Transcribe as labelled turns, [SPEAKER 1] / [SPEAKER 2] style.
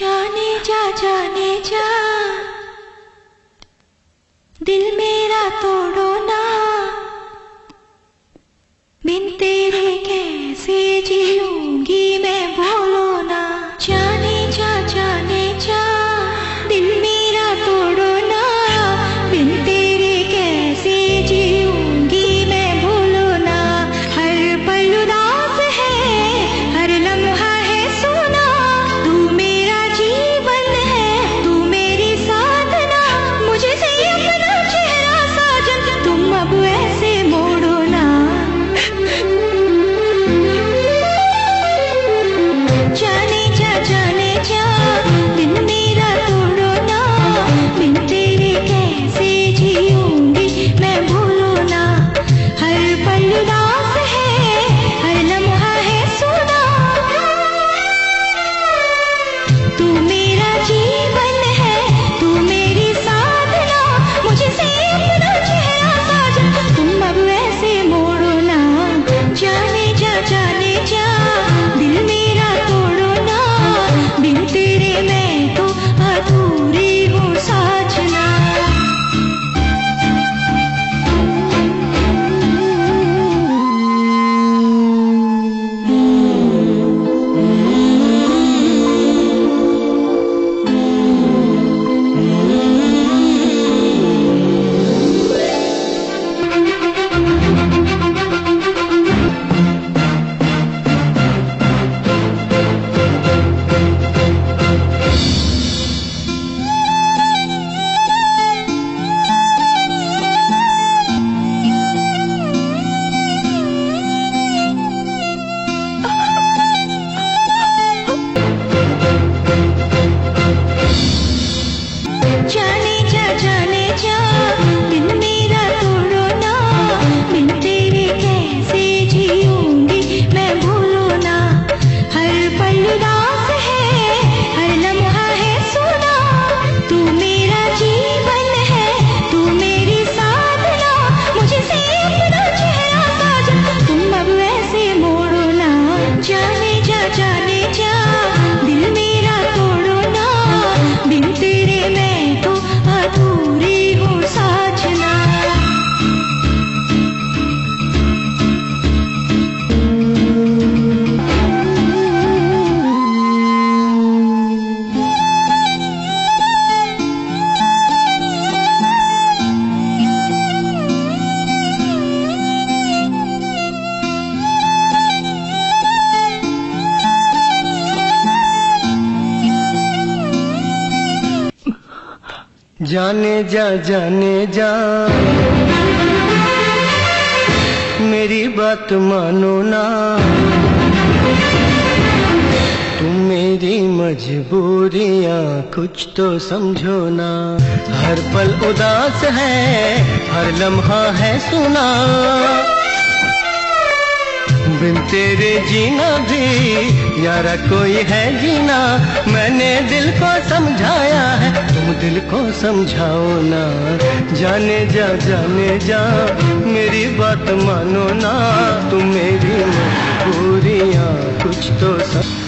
[SPEAKER 1] जाने जा जाने जा। दिल मेरा तोड़ो Jardim. जाने जा जाने जा। मेरी
[SPEAKER 2] बात मानो ना। तुम मेरी मजबूरियाँ कुछ तो समझो ना। हर पल उदास है, हर लम्हा है सुना। बिन तेरे जीना भी, यारा कोई है जीना। मैंने दिल को समझाया है दिल को समझाओ ना। जाने जा जाने जा, मेरी बात मानो ना। तुम मेरी मजबूरियाँ कुछ तो सम...